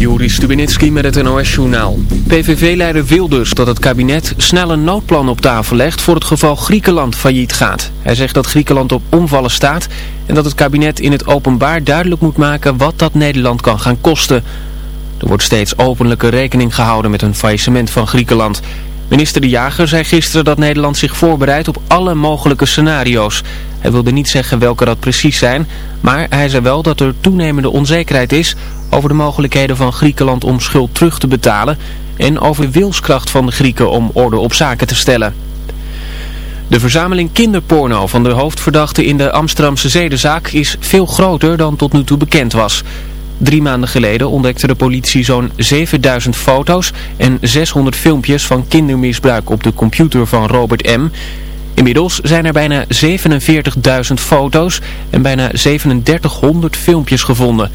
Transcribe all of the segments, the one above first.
Juri Stubenitski met het NOS-journaal. PVV-leider Wilders dat het kabinet snel een noodplan op tafel legt voor het geval Griekenland failliet gaat. Hij zegt dat Griekenland op omvallen staat en dat het kabinet in het openbaar duidelijk moet maken wat dat Nederland kan gaan kosten. Er wordt steeds openlijke rekening gehouden met een faillissement van Griekenland. Minister De Jager zei gisteren dat Nederland zich voorbereidt op alle mogelijke scenario's. Hij wilde niet zeggen welke dat precies zijn, maar hij zei wel dat er toenemende onzekerheid is over de mogelijkheden van Griekenland om schuld terug te betalen en over wilskracht van de Grieken om orde op zaken te stellen. De verzameling kinderporno van de hoofdverdachte in de Amsterdamse zedenzaak is veel groter dan tot nu toe bekend was. Drie maanden geleden ontdekte de politie zo'n 7000 foto's en 600 filmpjes van kindermisbruik op de computer van Robert M. Inmiddels zijn er bijna 47.000 foto's en bijna 3700 filmpjes gevonden.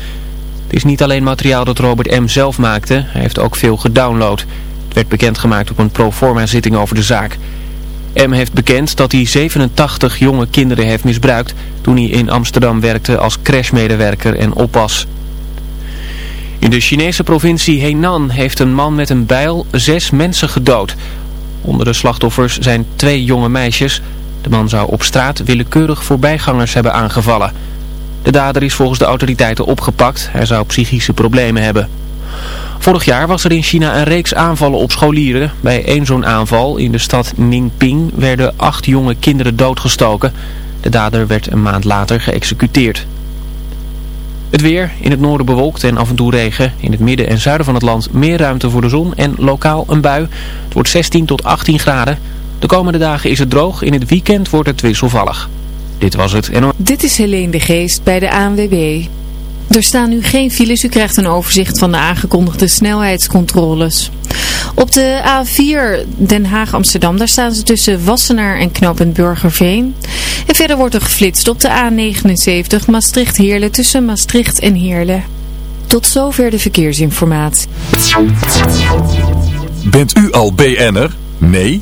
Het is niet alleen materiaal dat Robert M. zelf maakte, hij heeft ook veel gedownload. Het werd bekendgemaakt op een proforma zitting over de zaak. M heeft bekend dat hij 87 jonge kinderen heeft misbruikt toen hij in Amsterdam werkte als crashmedewerker en oppas. In de Chinese provincie Henan heeft een man met een bijl zes mensen gedood. Onder de slachtoffers zijn twee jonge meisjes. De man zou op straat willekeurig voorbijgangers hebben aangevallen. De dader is volgens de autoriteiten opgepakt. Hij zou psychische problemen hebben. Vorig jaar was er in China een reeks aanvallen op scholieren. Bij één zo'n aanval in de stad Ningping werden acht jonge kinderen doodgestoken. De dader werd een maand later geëxecuteerd. Het weer, in het noorden bewolkt en af en toe regen. In het midden en zuiden van het land meer ruimte voor de zon en lokaal een bui. Het wordt 16 tot 18 graden. De komende dagen is het droog, in het weekend wordt het wisselvallig. Dit was het. En... Dit is Helene de Geest bij de ANWB. Er staan nu geen files. U krijgt een overzicht van de aangekondigde snelheidscontroles. Op de A4 Den Haag-Amsterdam, daar staan ze tussen Wassenaar en knooppunt Burgerveen. En verder wordt er geflitst op de A79 Maastricht-Heerlen tussen Maastricht en Heerlen. Tot zover de verkeersinformatie. Bent u al BN'er? Nee?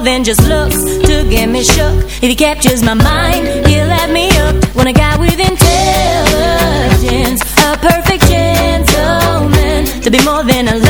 more than just looks to get me shook. If he captures my mind, he'll have me up. When I guy with intelligence, a perfect gentleman to be more than a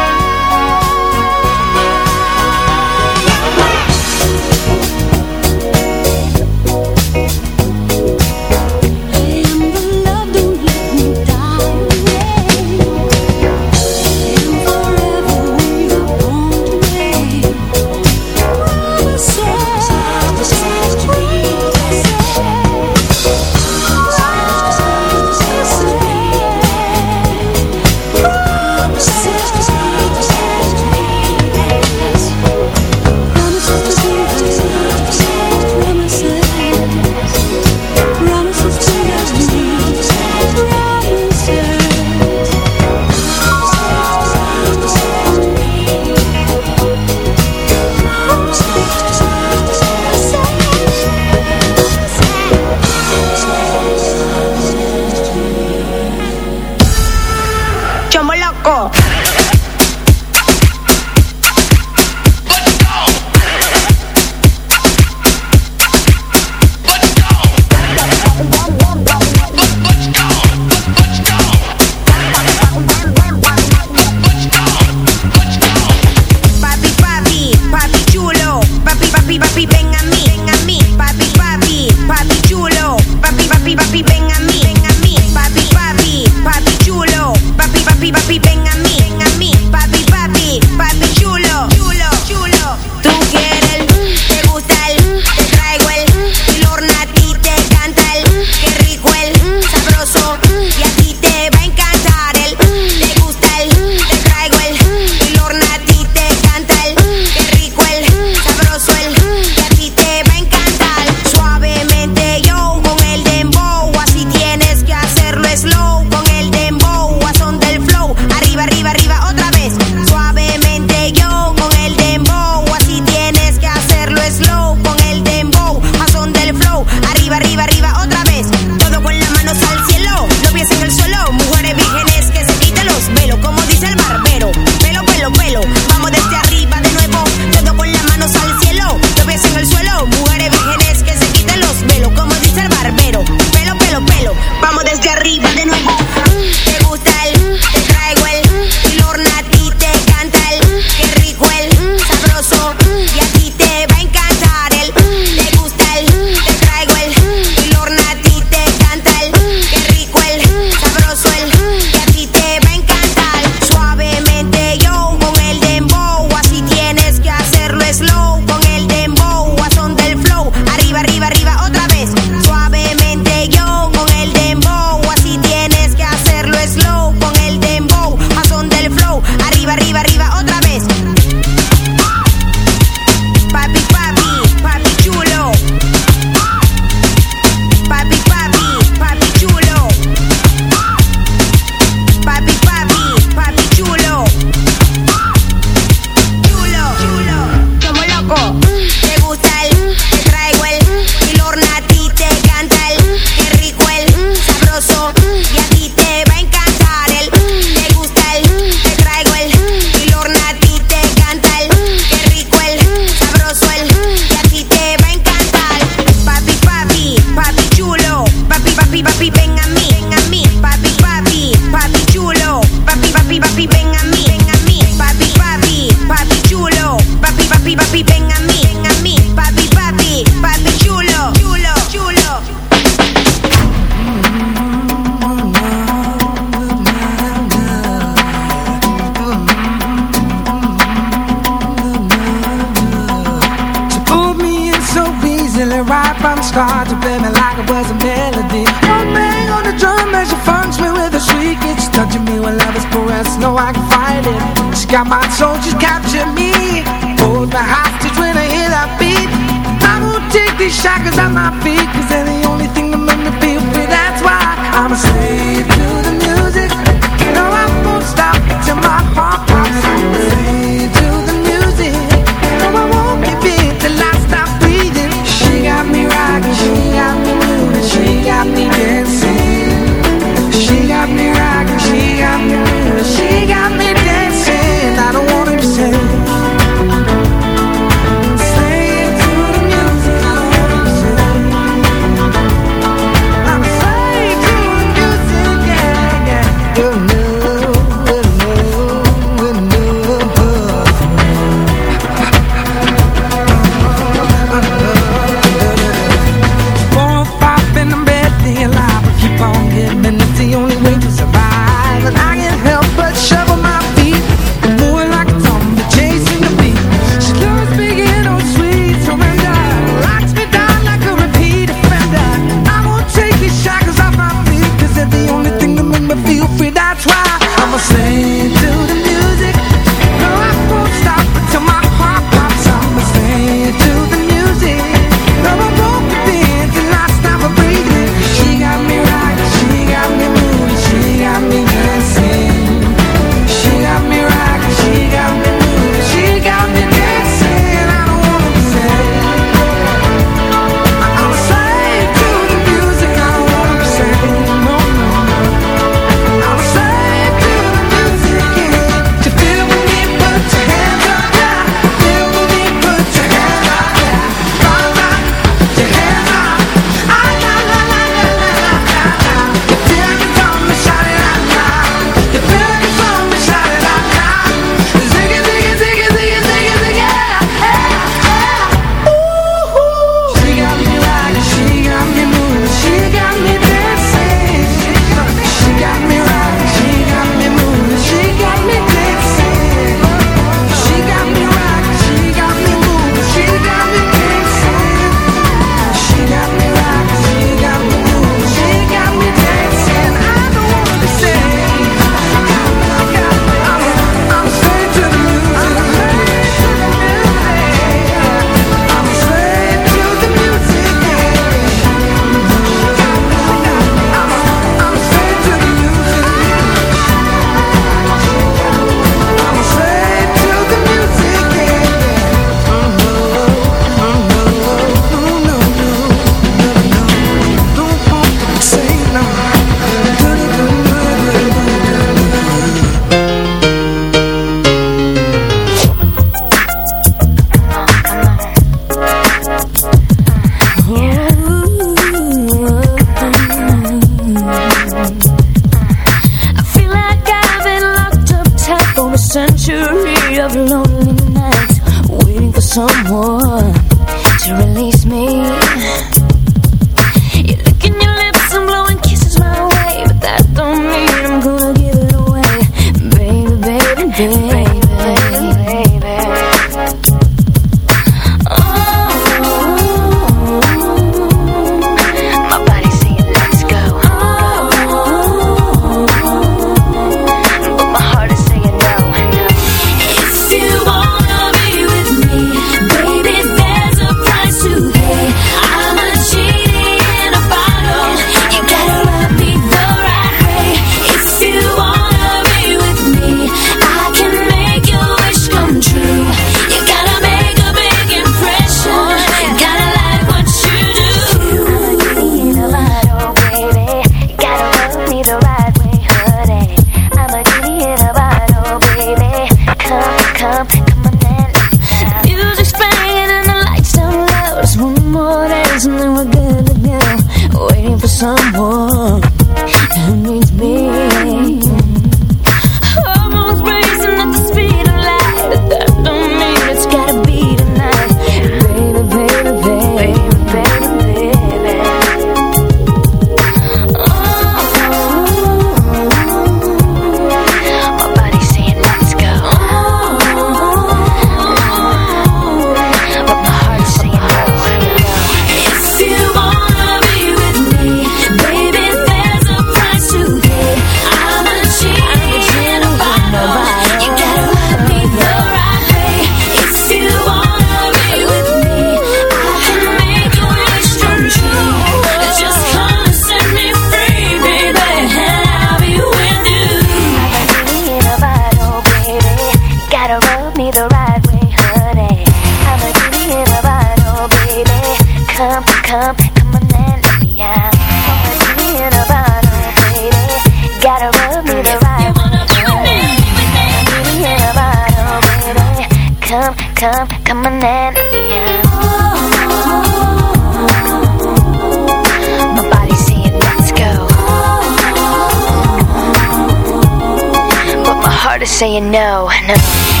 Saying no, no.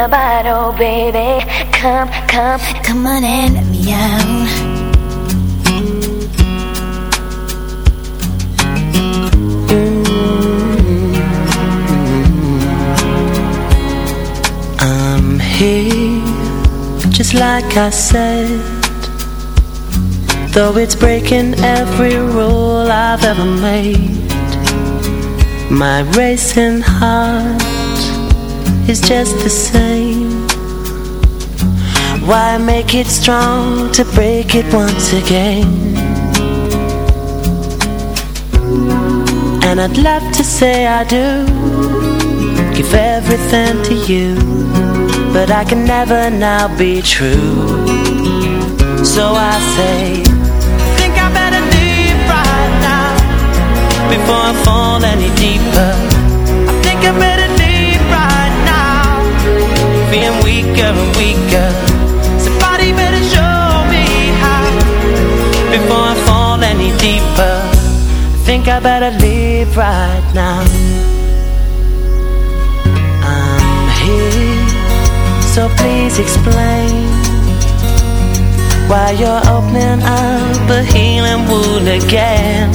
A bottle, oh, baby. Come, come, come on and let me out. I'm here, just like I said. Though it's breaking every rule I've ever made. My racing heart is just the same. Why make it strong to break it once again? And I'd love to say I do give everything to you, but I can never now be true. So I say, think I better leave right now before I fall any deeper. I think I better feeling weaker and weaker. Somebody better show me how before I fall any deeper. I think I better leave right now. I'm here, so please explain why you're opening up a healing wound again.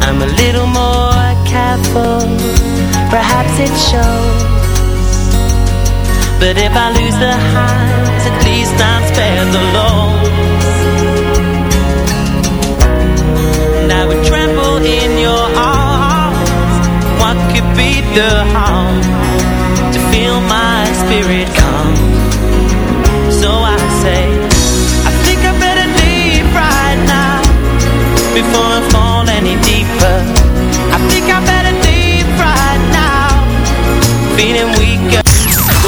I'm a little more careful, perhaps it shows. But if I lose the highs, at least I'm spared the lows. And I would tremble in your arms. What could be the harm to feel my spirit come? So I say, I think I better leave right now before I fall any deeper. I think I better leave right now, feeling weaker.